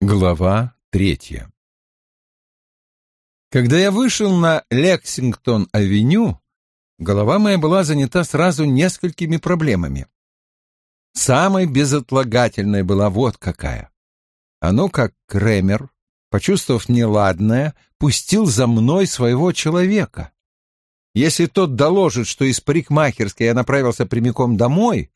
Глава третья Когда я вышел на Лексингтон-авеню, голова моя была занята сразу несколькими проблемами. Самой безотлагательной была вот какая. Оно как Кремер, почувствовав неладное, пустил за мной своего человека. Если тот доложит, что из парикмахерской я направился прямиком домой,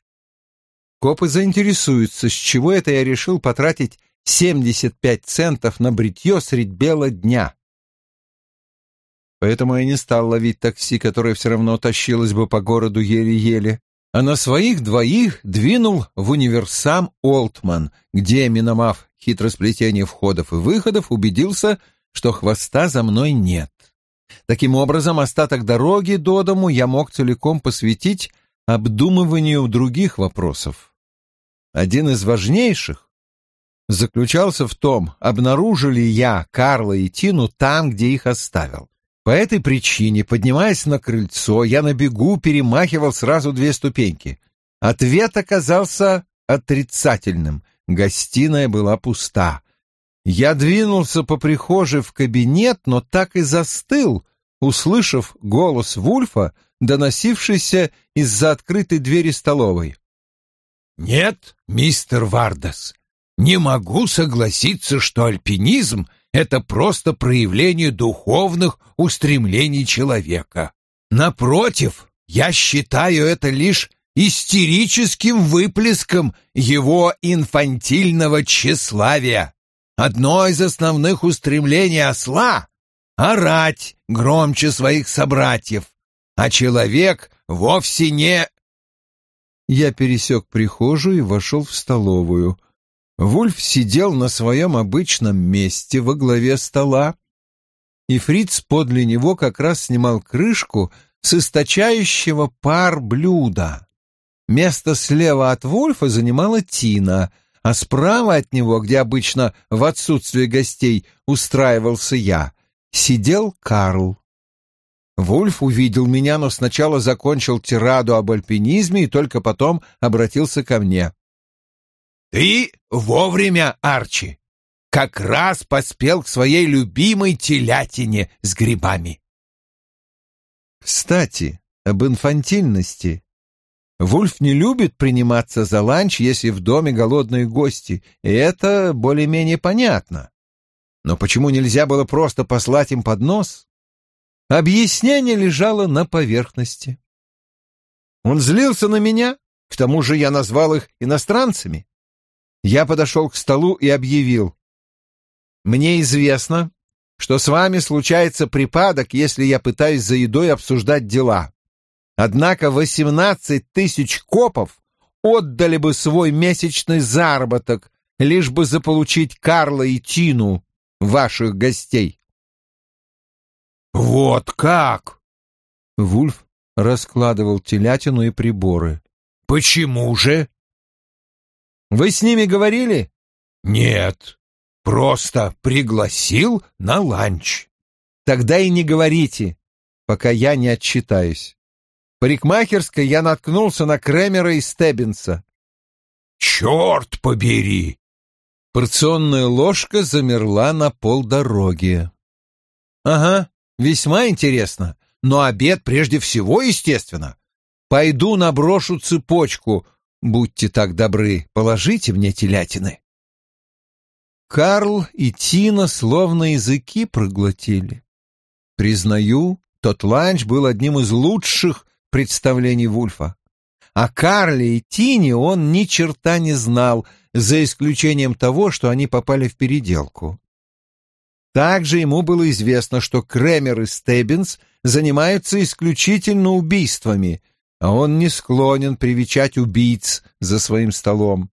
копы заинтересуются, с чего это я решил потратить 75 центов на бритье средь бела дня. Поэтому я не стал ловить такси, которое все равно тащилось бы по городу еле-еле, а на своих двоих двинул в универсам Олтман, где, миномав хитросплетение входов и выходов, убедился, что хвоста за мной нет. Таким образом, остаток дороги до дому я мог целиком посвятить обдумыванию других вопросов. Один из важнейших заключался в том, обнаружил ли я Карла и Тину там, где их оставил. По этой причине, поднимаясь на крыльцо, я на бегу перемахивал сразу две ступеньки. Ответ оказался отрицательным. Гостиная была пуста. Я двинулся по прихожей в кабинет, но так и застыл, услышав голос Вульфа, доносившийся из-за открытой двери столовой. «Нет, мистер Вардас, не могу согласиться, что альпинизм — это просто проявление духовных устремлений человека. Напротив, я считаю это лишь истерическим выплеском его инфантильного тщеславия. Одно из основных устремлений осла — орать громче своих собратьев, а человек вовсе не... Я пересек прихожую и вошел в столовую — Вульф сидел на своем обычном месте во главе стола, и Фриц подле него как раз снимал крышку с источающего пар блюда. Место слева от Вульфа занимала Тина, а справа от него, где обычно в отсутствие гостей устраивался я, сидел Карл. Вульф увидел меня, но сначала закончил тираду об альпинизме и только потом обратился ко мне. «Ты вовремя, Арчи! Как раз поспел к своей любимой телятине с грибами!» Кстати, об инфантильности. Вульф не любит приниматься за ланч, если в доме голодные гости, и это более-менее понятно. Но почему нельзя было просто послать им поднос? Объяснение лежало на поверхности. Он злился на меня, к тому же я назвал их иностранцами. Я подошел к столу и объявил. «Мне известно, что с вами случается припадок, если я пытаюсь за едой обсуждать дела. Однако восемнадцать тысяч копов отдали бы свой месячный заработок, лишь бы заполучить Карла и Тину, ваших гостей». «Вот как!» Вульф раскладывал телятину и приборы. «Почему же?» Вы с ними говорили? Нет, просто пригласил на ланч. Тогда и не говорите, пока я не отчитаюсь. В парикмахерской я наткнулся на Кремера и Стеббинса. Черт побери! Порционная ложка замерла на полдороги. Ага, весьма интересно, но обед прежде всего, естественно. Пойду наброшу цепочку, Будьте так добры, положите мне телятины. Карл и Тина словно языки проглотили. Признаю, тот ланч был одним из лучших представлений Вульфа. О Карле и Тине он ни черта не знал, за исключением того, что они попали в переделку. Также ему было известно, что Кремер и Стеббинс занимаются исключительно убийствами, он не склонен привечать убийц за своим столом.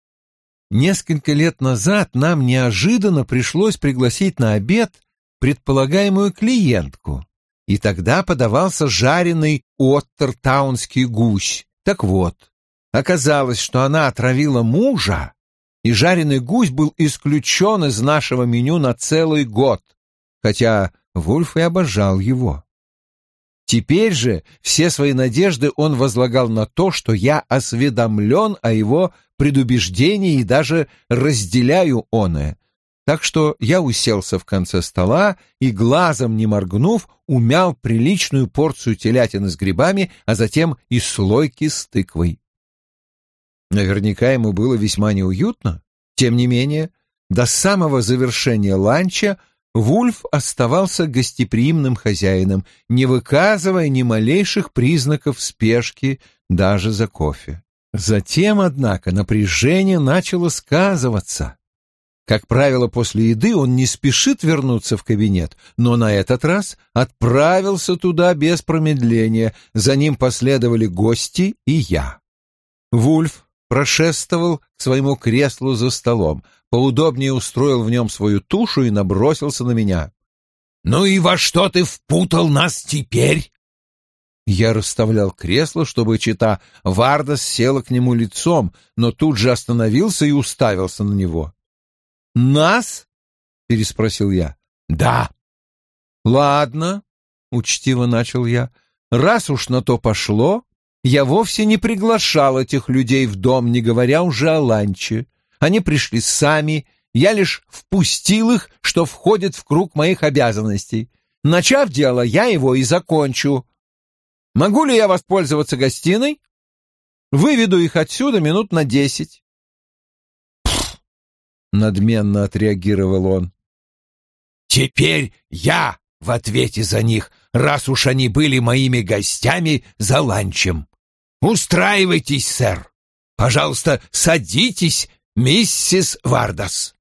Несколько лет назад нам неожиданно пришлось пригласить на обед предполагаемую клиентку, и тогда подавался жареный оттертаунский гусь. Так вот, оказалось, что она отравила мужа, и жареный гусь был исключен из нашего меню на целый год, хотя Вульф и обожал его. Теперь же все свои надежды он возлагал на то, что я осведомлен о его предубеждении и даже разделяю оное. так что я уселся в конце стола и, глазом не моргнув, умял приличную порцию телятины с грибами, а затем и слойки с тыквой. Наверняка ему было весьма неуютно. Тем не менее, до самого завершения ланча Вульф оставался гостеприимным хозяином, не выказывая ни малейших признаков спешки даже за кофе. Затем, однако, напряжение начало сказываться. Как правило, после еды он не спешит вернуться в кабинет, но на этот раз отправился туда без промедления. За ним последовали гости и я. Вульф прошествовал к своему креслу за столом, поудобнее устроил в нем свою тушу и набросился на меня. «Ну и во что ты впутал нас теперь?» Я расставлял кресло, чтобы чита Вардас села к нему лицом, но тут же остановился и уставился на него. «Нас?» — переспросил я. «Да». «Ладно», — учтиво начал я, — «раз уж на то пошло, я вовсе не приглашал этих людей в дом, не говоря уже о ланче. Они пришли сами, я лишь впустил их, что входит в круг моих обязанностей. Начав дело, я его и закончу. Могу ли я воспользоваться гостиной? Выведу их отсюда минут на десять. — надменно отреагировал он. «Теперь я в ответе за них, раз уж они были моими гостями за ланчем. Устраивайтесь, сэр. Пожалуйста, садитесь, миссис Вардас».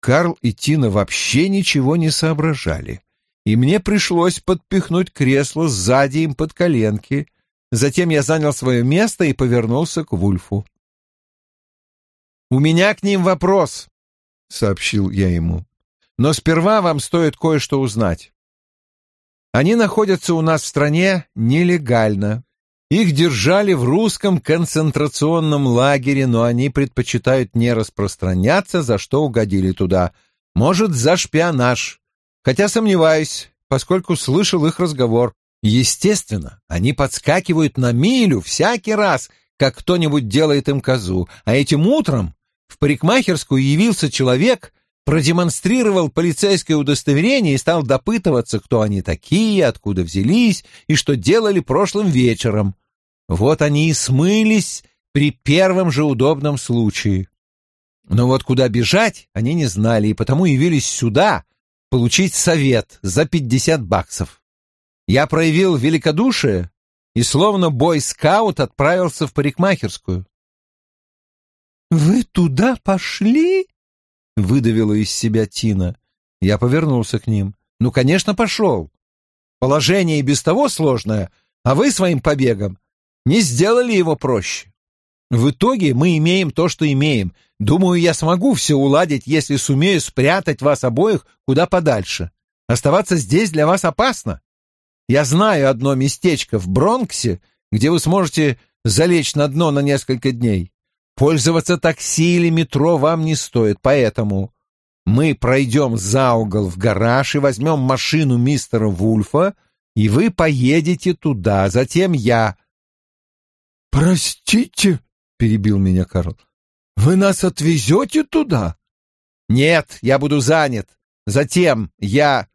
Карл и Тина вообще ничего не соображали, и мне пришлось подпихнуть кресло сзади им под коленки. Затем я занял свое место и повернулся к Вульфу. «У меня к ним вопрос», — сообщил я ему. «Но сперва вам стоит кое-что узнать. Они находятся у нас в стране нелегально. Их держали в русском концентрационном лагере, но они предпочитают не распространяться, за что угодили туда. Может, за шпионаж. Хотя сомневаюсь, поскольку слышал их разговор. Естественно, они подскакивают на милю всякий раз, как кто-нибудь делает им козу, а этим утром в парикмахерскую явился человек, продемонстрировал полицейское удостоверение и стал допытываться, кто они такие, откуда взялись и что делали прошлым вечером. Вот они и смылись при первом же удобном случае. Но вот куда бежать они не знали и потому явились сюда получить совет за пятьдесят баксов. Я проявил великодушие и словно бой-скаут отправился в парикмахерскую. «Вы туда пошли?» — выдавила из себя Тина. Я повернулся к ним. «Ну, конечно, пошел. Положение и без того сложное, а вы своим побегом не сделали его проще. В итоге мы имеем то, что имеем. Думаю, я смогу все уладить, если сумею спрятать вас обоих куда подальше. Оставаться здесь для вас опасно. Я знаю одно местечко в Бронксе, где вы сможете залечь на дно на несколько дней. Пользоваться такси или метро вам не стоит, поэтому мы пройдем за угол в гараж и возьмем машину мистера Вульфа, и вы поедете туда, затем я...» «Простите», — перебил меня Карл, — «вы нас отвезете туда?» «Нет, я буду занят. Затем я...»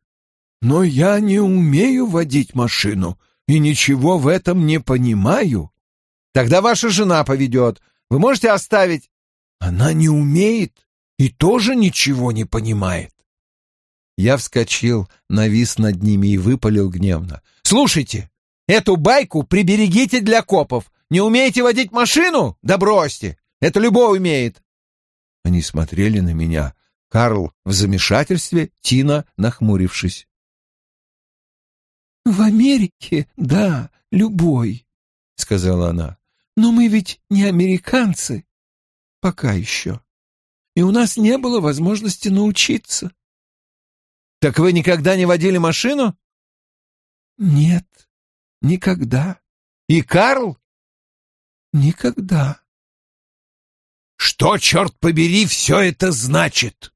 «Но я не умею водить машину и ничего в этом не понимаю». «Тогда ваша жена поведет. Вы можете оставить...» «Она не умеет и тоже ничего не понимает». Я вскочил, навис над ними и выпалил гневно. «Слушайте, эту байку приберегите для копов. Не умеете водить машину? Да бросьте! Это любой умеет!» Они смотрели на меня. Карл в замешательстве, Тина нахмурившись. «В Америке, да, любой», — сказала она. Но мы ведь не американцы. Пока еще. И у нас не было возможности научиться. Так вы никогда не водили машину? Нет, никогда. И Карл? Никогда. Что, черт побери, все это значит?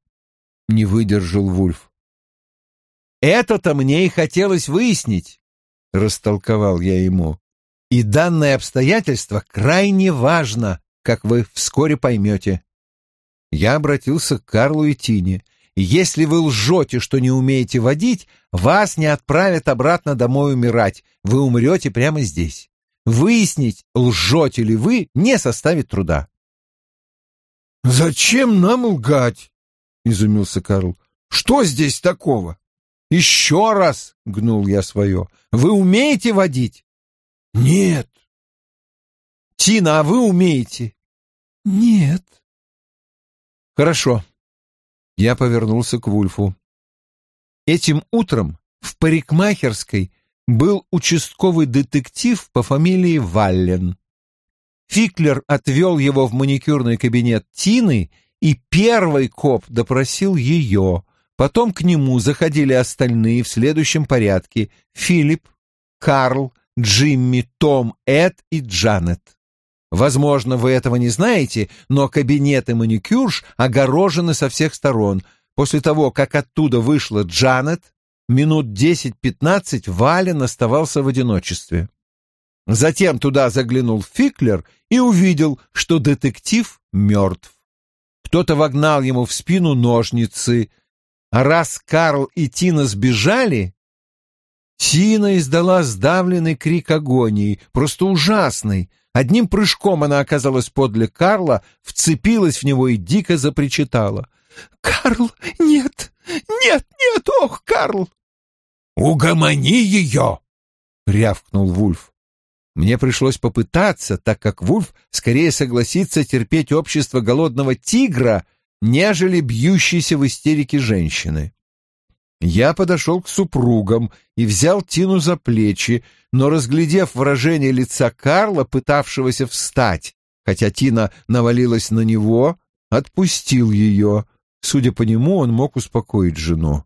Не выдержал Вульф. Это-то мне и хотелось выяснить, растолковал я ему. И данное обстоятельство крайне важно, как вы вскоре поймете. Я обратился к Карлу и Тине. «Если вы лжете, что не умеете водить, вас не отправят обратно домой умирать. Вы умрете прямо здесь. Выяснить, лжете ли вы, не составит труда». «Зачем нам лгать?» — изумился Карл. «Что здесь такого?» «Еще раз!» — гнул я свое. «Вы умеете водить?» «Нет». «Тина, а вы умеете?» «Нет». «Хорошо». Я повернулся к Вульфу. Этим утром в парикмахерской был участковый детектив по фамилии Валлен. Фиклер отвел его в маникюрный кабинет Тины, и первый коп допросил ее. Потом к нему заходили остальные в следующем порядке — Филипп, Карл, Джимми, Том, Эд и Джанет. Возможно, вы этого не знаете, но кабинеты маникюрш огорожены со всех сторон. После того, как оттуда вышла Джанет, минут десять-пятнадцать Вален оставался в одиночестве. Затем туда заглянул Фиклер и увидел, что детектив мертв. Кто-то вогнал ему в спину ножницы, а раз Карл и Тина сбежали... Тина издала сдавленный крик агонии, просто ужасный. Одним прыжком она оказалась подле Карла, вцепилась в него и дико запричитала. «Карл, нет! Нет, нет! Ох, Карл!» «Угомони ее!» — рявкнул Вульф. Мне пришлось попытаться, так как Вульф скорее согласится терпеть общество голодного тигра, нежели бьющейся в истерике женщины. Я подошел к супругам и взял Тину за плечи, но, разглядев выражение лица Карла, пытавшегося встать, хотя Тина навалилась на него, отпустил ее. Судя по нему, он мог успокоить жену.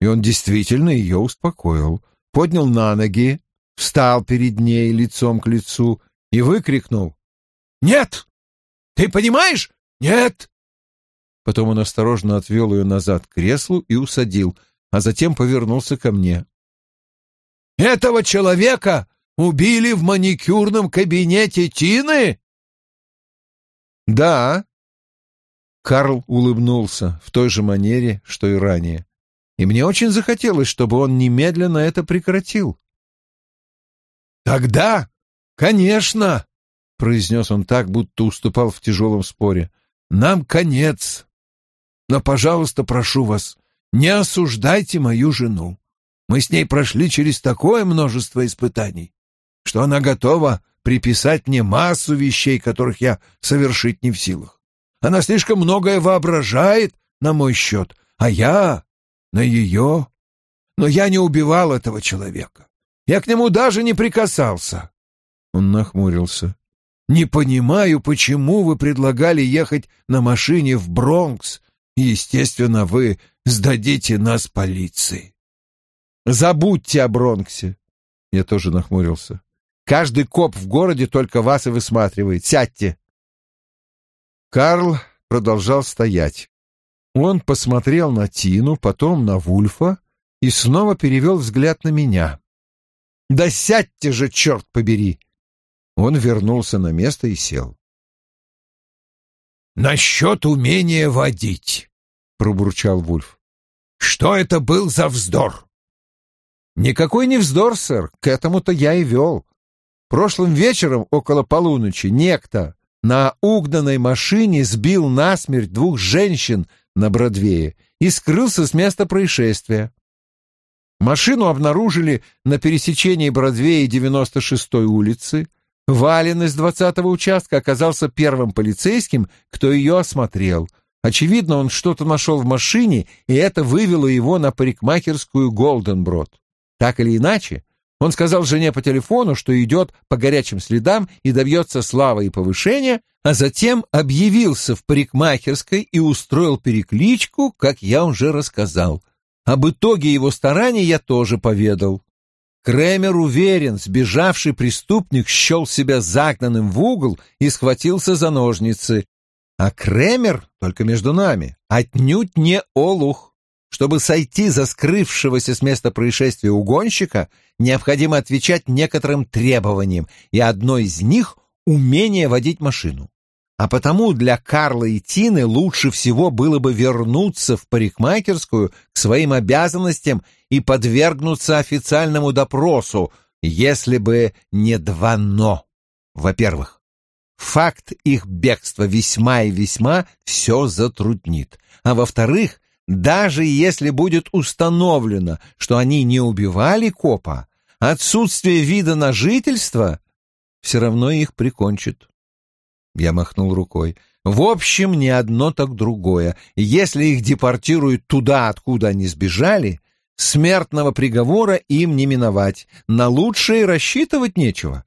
И он действительно ее успокоил. Поднял на ноги, встал перед ней лицом к лицу и выкрикнул. «Нет! Ты понимаешь? Нет!» Потом он осторожно отвел ее назад к креслу и усадил, а затем повернулся ко мне. «Этого человека убили в маникюрном кабинете Тины?» «Да». Карл улыбнулся в той же манере, что и ранее. И мне очень захотелось, чтобы он немедленно это прекратил. «Тогда, конечно!» — произнес он так, будто уступал в тяжелом споре. «Нам конец. Но, пожалуйста, прошу вас, не осуждайте мою жену. Мы с ней прошли через такое множество испытаний, что она готова приписать мне массу вещей, которых я совершить не в силах. Она слишком многое воображает на мой счет, а я на ее. Но я не убивал этого человека. Я к нему даже не прикасался. Он нахмурился. Не понимаю, почему вы предлагали ехать на машине в Бронкс. Естественно, вы сдадите нас полиции. Забудьте о Бронксе. Я тоже нахмурился. Каждый коп в городе только вас и высматривает. Сядьте. Карл продолжал стоять. Он посмотрел на Тину, потом на Вульфа и снова перевел взгляд на меня. «Да сядьте же, черт побери!» Он вернулся на место и сел. «Насчет умения водить», — пробурчал Вульф. «Что это был за вздор?» «Никакой не вздор, сэр, к этому-то я и вел. Прошлым вечером около полуночи некто на угнанной машине сбил насмерть двух женщин на Бродвее и скрылся с места происшествия. Машину обнаружили на пересечении Бродвея и 96-й улицы. Вален из 20-го участка оказался первым полицейским, кто ее осмотрел. Очевидно, он что-то нашел в машине, и это вывело его на парикмахерскую Голденброд. Так или иначе, он сказал жене по телефону, что идет по горячим следам и добьется славы и повышения, а затем объявился в парикмахерской и устроил перекличку, как я уже рассказал. Об итоге его стараний я тоже поведал. Кремер уверен, сбежавший преступник счел себя загнанным в угол и схватился за ножницы. А Кремер, только между нами, отнюдь не олух. Чтобы сойти за скрывшегося с места происшествия угонщика, необходимо отвечать некоторым требованиям, и одно из них — умение водить машину. а потому для Карла и Тины лучше всего было бы вернуться в парикмахерскую к своим обязанностям и подвергнуться официальному допросу, если бы не два «но». Во-первых, факт их бегства весьма и весьма все затруднит. А во-вторых, даже если будет установлено, что они не убивали копа, отсутствие вида на жительство все равно их прикончит. Я махнул рукой. В общем, не одно, так другое. Если их депортируют туда, откуда они сбежали, смертного приговора им не миновать. На лучшее рассчитывать нечего.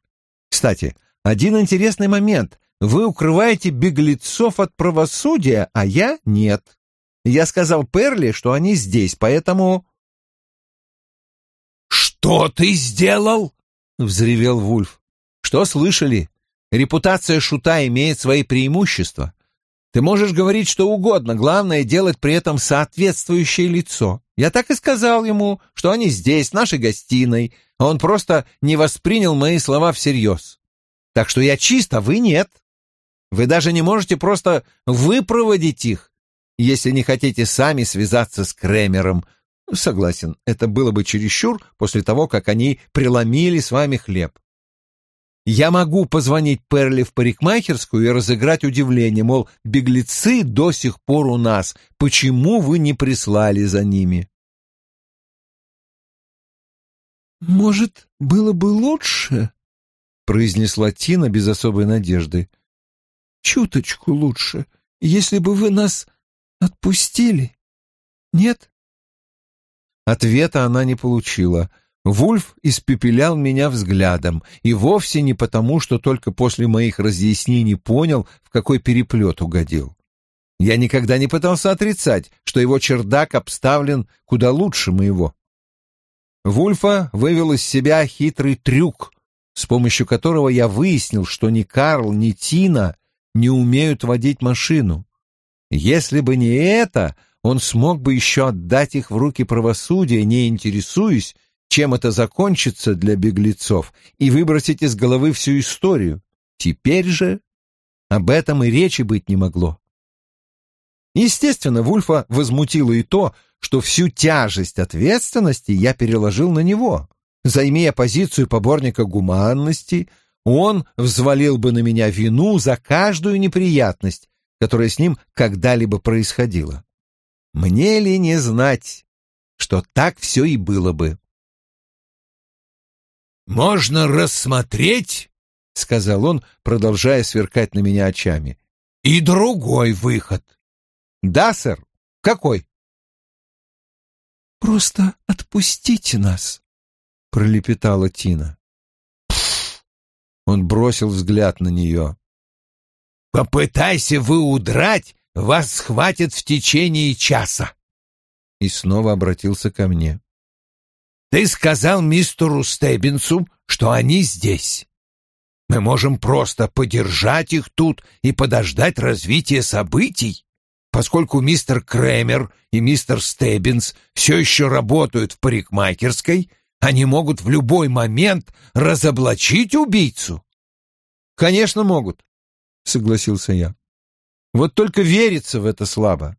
Кстати, один интересный момент. Вы укрываете беглецов от правосудия, а я нет. Я сказал Перли, что они здесь, поэтому... «Что ты сделал?» — взревел Вульф. «Что слышали? Репутация шута имеет свои преимущества. Ты можешь говорить что угодно, главное делать при этом соответствующее лицо. Я так и сказал ему, что они здесь, в нашей гостиной, а он просто не воспринял мои слова всерьез. Так что я чист, а вы нет. Вы даже не можете просто выпроводить их, если не хотите сами связаться с Кремером. Согласен, это было бы чересчур после того, как они преломили с вами хлеб. Я могу позвонить Перли в парикмахерскую и разыграть удивление, мол, беглецы до сих пор у нас, почему вы не прислали за ними? «Может, было бы лучше?» — произнесла Тина без особой надежды. «Чуточку лучше, если бы вы нас отпустили. Нет?» Ответа она не получила — Вульф испепелял меня взглядом, и вовсе не потому, что только после моих разъяснений понял, в какой переплет угодил. Я никогда не пытался отрицать, что его чердак обставлен куда лучше моего. Вульфа вывел из себя хитрый трюк, с помощью которого я выяснил, что ни Карл, ни Тина не умеют водить машину. Если бы не это, он смог бы еще отдать их в руки правосудия, не интересуясь, чем это закончится для беглецов, и выбросить из головы всю историю. Теперь же об этом и речи быть не могло. Естественно, Вульфа возмутило и то, что всю тяжесть ответственности я переложил на него. Займея позицию поборника гуманности, он взвалил бы на меня вину за каждую неприятность, которая с ним когда-либо происходила. Мне ли не знать, что так все и было бы. «Можно рассмотреть», — сказал он, продолжая сверкать на меня очами, — «и другой выход». «Да, сэр. Какой?» «Просто отпустите нас», — пролепетала Тина. Он бросил взгляд на нее. «Попытайся вы удрать, вас схватят в течение часа!» И снова обратился ко мне. Ты сказал мистеру Стеббинсу, что они здесь. Мы можем просто подержать их тут и подождать развития событий, поскольку мистер Кремер и мистер Стеббинс все еще работают в парикмахерской, они могут в любой момент разоблачить убийцу. Конечно, могут, согласился я. Вот только верится в это слабо.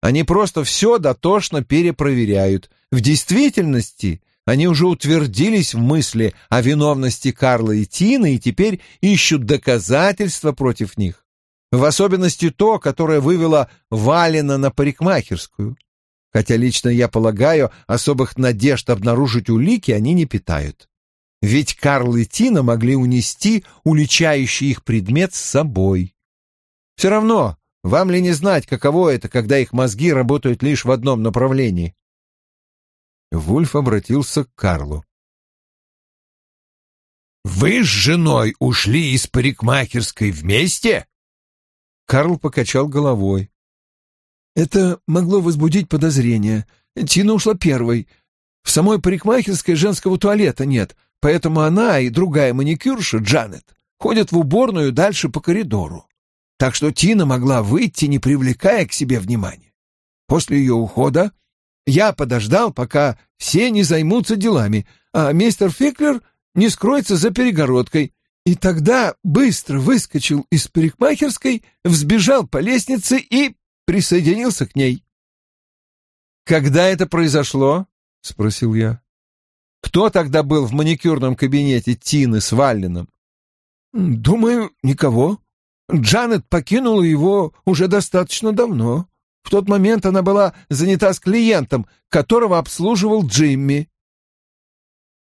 Они просто все дотошно перепроверяют. В действительности они уже утвердились в мысли о виновности Карла и Тины и теперь ищут доказательства против них. В особенности то, которое вывело Валина на парикмахерскую. Хотя лично я полагаю, особых надежд обнаружить улики они не питают. Ведь Карл и Тина могли унести уличающий их предмет с собой. Все равно вам ли не знать, каково это, когда их мозги работают лишь в одном направлении? Вульф обратился к Карлу. «Вы с женой ушли из парикмахерской вместе?» Карл покачал головой. «Это могло возбудить подозрения. Тина ушла первой. В самой парикмахерской женского туалета нет, поэтому она и другая маникюрша, Джанет, ходят в уборную дальше по коридору так что Тина могла выйти, не привлекая к себе внимания. После ее ухода я подождал, пока все не займутся делами, а мистер Фиклер не скроется за перегородкой, И тогда быстро выскочил из парикмахерской, взбежал по лестнице и присоединился к ней. «Когда это произошло?» — спросил я. «Кто тогда был в маникюрном кабинете Тины с Валлином?» «Думаю, никого. Джанет покинула его уже достаточно давно. В тот момент она была занята с клиентом, которого обслуживал Джимми».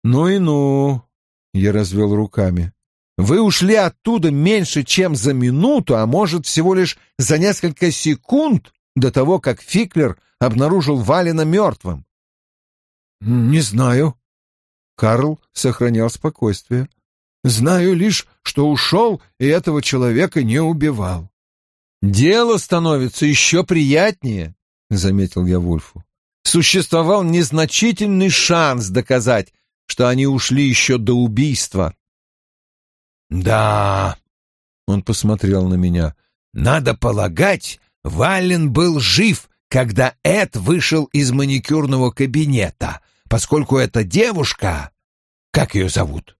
«Ну и ну», — я развел руками. «Вы ушли оттуда меньше, чем за минуту, а может, всего лишь за несколько секунд до того, как Фиклер обнаружил Валина мертвым». «Не знаю». Карл сохранял спокойствие. «Знаю лишь, что ушел и этого человека не убивал». «Дело становится еще приятнее», — заметил я Вульфу. «Существовал незначительный шанс доказать, что они ушли еще до убийства». «Да», — он посмотрел на меня, — «надо полагать, Вален был жив, когда Эд вышел из маникюрного кабинета, поскольку эта девушка... Как ее зовут?»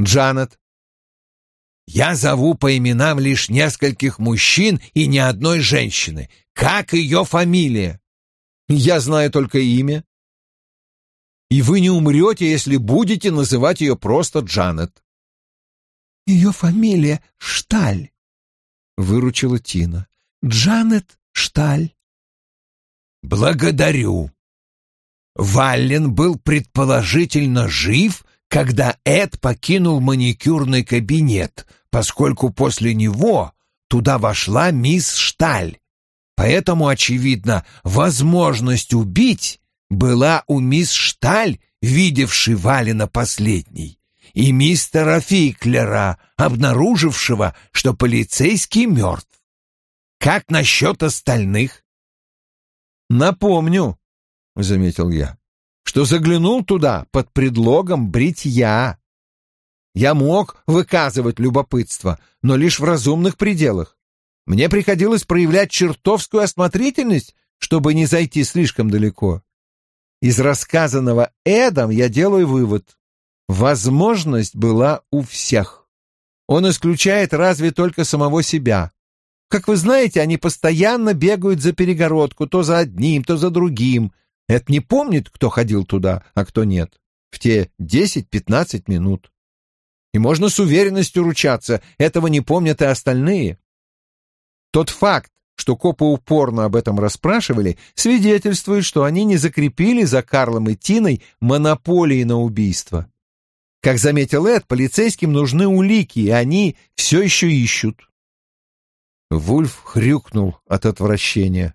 «Джанет». Я зову по именам лишь нескольких мужчин и ни одной женщины. Как ее фамилия? Я знаю только имя. И вы не умрете, если будете называть ее просто Джанет. Ее фамилия Шталь, — выручила Тина. Джанет Шталь. Благодарю. Валлен был предположительно жив когда Эд покинул маникюрный кабинет, поскольку после него туда вошла мисс Шталь. Поэтому, очевидно, возможность убить была у мисс Шталь, видевшей Валина последней, и мистера Фиклера, обнаружившего, что полицейский мертв. Как насчет остальных? «Напомню», — заметил я, что заглянул туда под предлогом бритья. Я мог выказывать любопытство, но лишь в разумных пределах. Мне приходилось проявлять чертовскую осмотрительность, чтобы не зайти слишком далеко. Из рассказанного Эдом я делаю вывод. Возможность была у всех. Он исключает разве только самого себя. Как вы знаете, они постоянно бегают за перегородку, то за одним, то за другим, это не помнит, кто ходил туда, а кто нет, в те 10-15 минут. И можно с уверенностью ручаться, этого не помнят и остальные. Тот факт, что копы упорно об этом расспрашивали, свидетельствует, что они не закрепили за Карлом и Тиной монополии на убийство. Как заметил Эд, полицейским нужны улики, и они все еще ищут. Вульф хрюкнул от отвращения.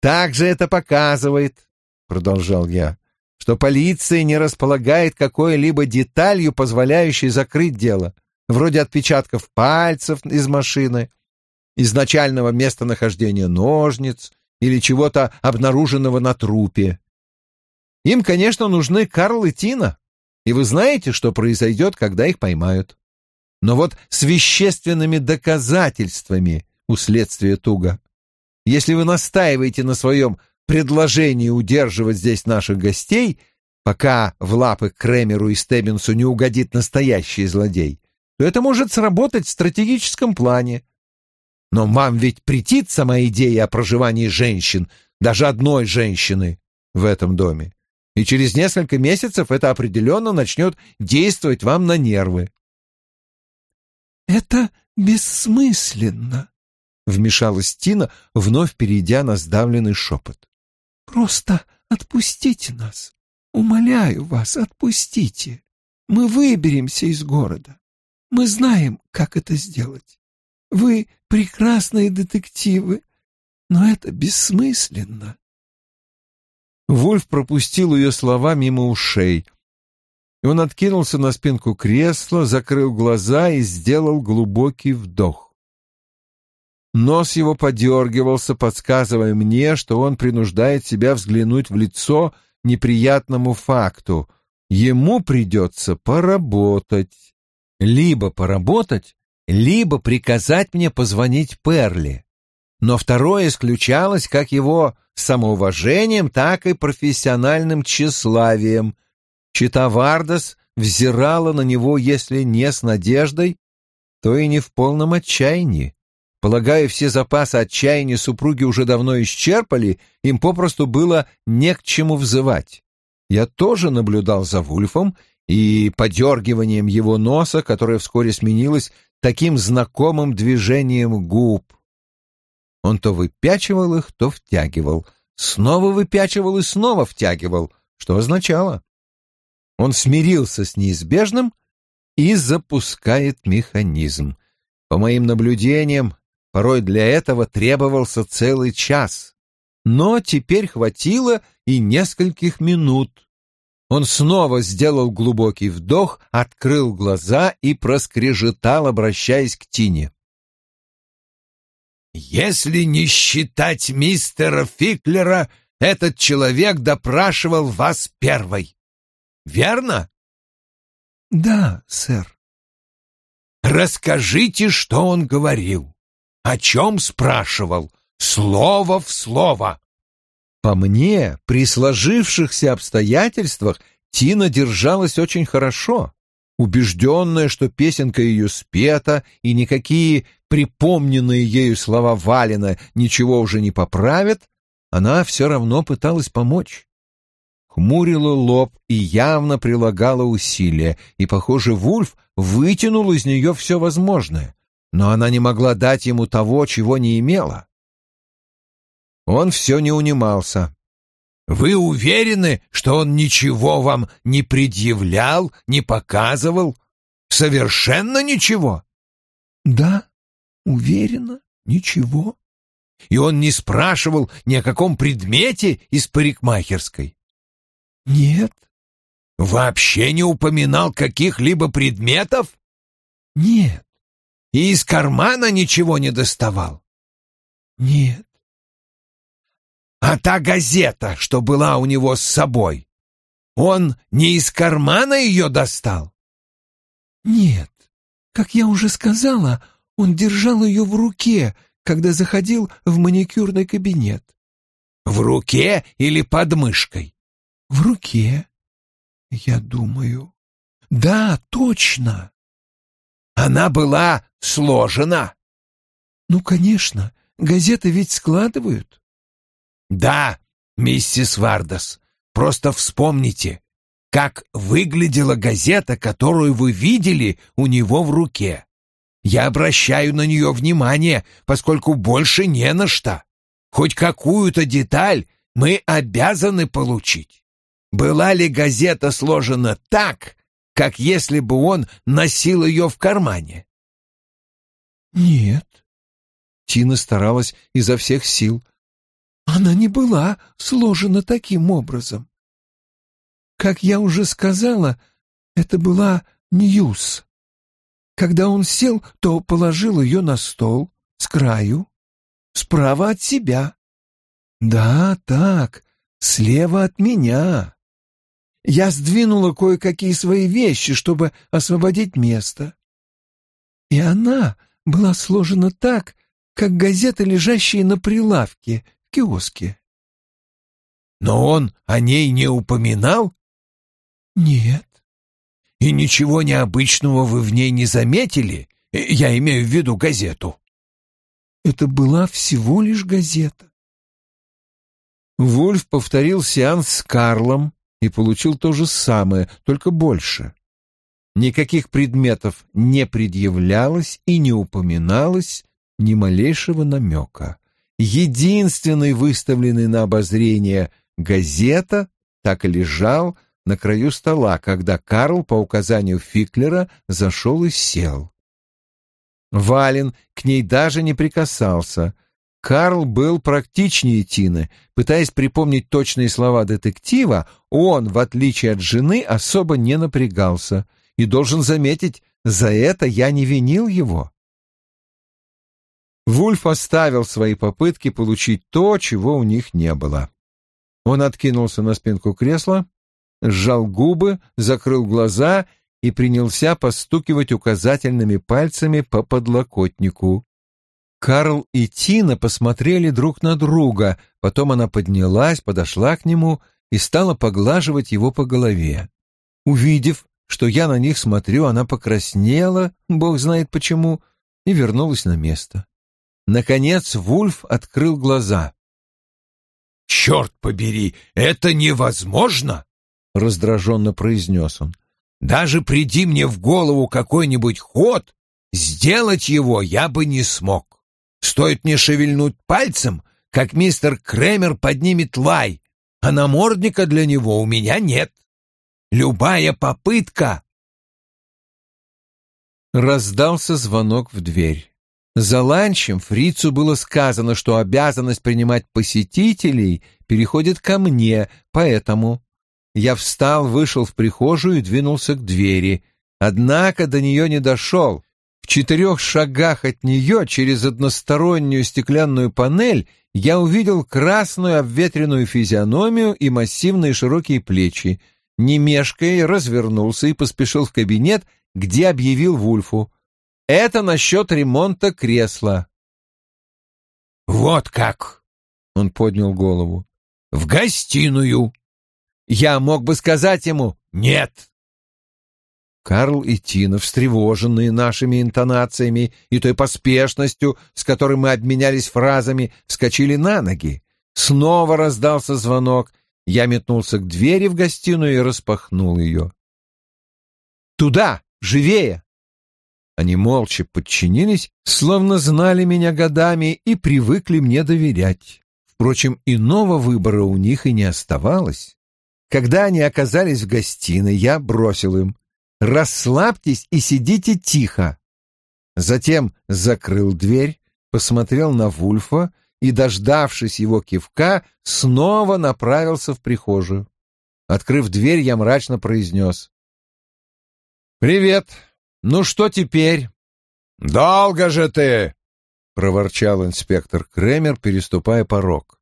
«Также это показывает, — продолжал я, — что полиция не располагает какой-либо деталью, позволяющей закрыть дело, вроде отпечатков пальцев из машины, изначального местонахождения ножниц или чего-то обнаруженного на трупе. Им, конечно, нужны Карл и Тина, и вы знаете, что произойдет, когда их поймают. Но вот с вещественными доказательствами у следствия туго. Если вы настаиваете на своем предложение удерживать здесь наших гостей, пока в лапы Кремеру и Стеббинсу не угодит настоящий злодей, то это может сработать в стратегическом плане. Но вам ведь претит сама идея о проживании женщин, даже одной женщины, в этом доме. И через несколько месяцев это определенно начнет действовать вам на нервы. «Это бессмысленно», — вмешалась Тина, вновь перейдя на сдавленный шепот. Просто отпустите нас. Умоляю вас, отпустите. Мы выберемся из города. Мы знаем, как это сделать. Вы прекрасные детективы, но это бессмысленно. Вульф пропустил ее слова мимо ушей. Он откинулся на спинку кресла, закрыл глаза и сделал глубокий вдох. Нос его подергивался, подсказывая мне, что он принуждает себя взглянуть в лицо неприятному факту. Ему придется поработать. Либо поработать, либо приказать мне позвонить Перли. Но второе исключалось как его самоуважением, так и профессиональным тщеславием. Чита Вардас взирала на него, если не с надеждой, то и не в полном отчаянии. Полагаю, все запасы отчаяния супруги уже давно исчерпали, им попросту было не к чему взывать. Я тоже наблюдал за Вульфом и подергиванием его носа, которое вскоре сменилось таким знакомым движением губ. Он то выпячивал их, то втягивал, снова выпячивал и снова втягивал, что означало. Он смирился с неизбежным и запускает механизм. По моим наблюдениям, порой для этого требовался целый час. Но теперь хватило и нескольких минут. Он снова сделал глубокий вдох, открыл глаза и проскрежетал, обращаясь к Тине. «Если не считать мистера Фиклера, этот человек допрашивал вас первой. Верно?» «Да, сэр». «Расскажите, что он говорил. О чем спрашивал? Слово в слово». По мне, при сложившихся обстоятельствах Тина держалась очень хорошо. Убежденная, что песенка ее спета, и никакие припомненные ею слова Валина ничего уже не поправят, она все равно пыталась помочь. Хмурила лоб и явно прилагала усилия, и, похоже, Вульф вытянул из нее все возможное, но она не могла дать ему того, чего не имела. Он все не унимался. «Вы уверены, что он ничего вам не предъявлял, не показывал? Совершенно ничего?» «Да, уверена, ничего». «И он не спрашивал ни о каком предмете из парикмахерской?» «Нет». «Вообще не упоминал каких-либо предметов?» «Нет». «И из кармана ничего не доставал?» «Нет». А та газета, что была у него с собой, он не из кармана ее достал? Нет. Как я уже сказала, он держал ее в руке, когда заходил в маникюрный кабинет. В руке или под мышкой? В руке, я думаю. Да, точно. Она была сложена? Ну, конечно, газеты ведь складывают. Да, миссис Вардас, просто вспомните, как выглядела газета, которую вы видели у него в руке. Я обращаю на нее внимание, поскольку больше не на что. Хоть какую-то деталь мы обязаны получить. Была ли газета сложена так, как если бы он носил ее в кармане? Нет. Тина старалась изо всех сил, она не была сложена таким образом. Как я уже сказала, это была News. Когда он сел, то положил ее на стол, с краю, справа от себя. Да, так, слева от меня. Я сдвинула кое-какие свои вещи, чтобы освободить место. И она была сложена так, как газеты, лежащие на прилавке киоске. Но он о ней не упоминал? Нет. И ничего необычного вы в ней не заметили? Я имею в виду газету. Это была всего лишь газета. Вульф повторил сеанс с Карлом и получил то же самое, только больше. Никаких предметов не предъявлялось и не упоминалось ни малейшего намека единственный выставленный на обозрение газета так и лежал на краю стола, когда Карл по указанию Фиклера зашел и сел. Вален к ней даже не прикасался. Карл был практичнее Тины. Пытаясь припомнить точные слова детектива, он, в отличие от жены, особо не напрягался. И должен заметить, за это я не винил его. Вульф оставил свои попытки получить то, чего у них не было. Он откинулся на спинку кресла, сжал губы, закрыл глаза и принялся постукивать указательными пальцами по подлокотнику. Карл и Тина посмотрели друг на друга, потом она поднялась, подошла к нему и стала поглаживать его по голове. Увидев, что я на них смотрю, она покраснела, бог знает почему, и вернулась на место. Наконец Вульф открыл глаза. «Черт побери, это невозможно!» — раздраженно произнес он. «Даже приди мне в голову какой-нибудь ход, сделать его я бы не смог. Стоит мне шевельнуть пальцем, как мистер Кремер поднимет лай, а намордника для него у меня нет. Любая попытка...» Раздался звонок в дверь. За ланчем фрицу было сказано, что обязанность принимать посетителей переходит ко мне, поэтому я встал, вышел в прихожую и двинулся к двери. Однако до нее не дошел. В четырех шагах от нее, через одностороннюю стеклянную панель, я увидел красную обветренную физиономию и массивные широкие плечи. Не развернулся и поспешил в кабинет, где объявил Вульфу. Это насчет ремонта кресла. «Вот как!» — он поднял голову. «В гостиную!» Я мог бы сказать ему «нет». Карл и Тина, встревоженные нашими интонациями и той поспешностью, с которой мы обменялись фразами, вскочили на ноги. Снова раздался звонок. Я метнулся к двери в гостиную и распахнул ее. «Туда! Живее!» Они молча подчинились, словно знали меня годами и привыкли мне доверять. Впрочем, иного выбора у них и не оставалось. Когда они оказались в гостиной, я бросил им «Расслабьтесь и сидите тихо». Затем закрыл дверь, посмотрел на Вульфа и, дождавшись его кивка, снова направился в прихожую. Открыв дверь, я мрачно произнес. «Привет. Ну что теперь?» «Долго же ты!» — проворчал инспектор Кремер, переступая порог.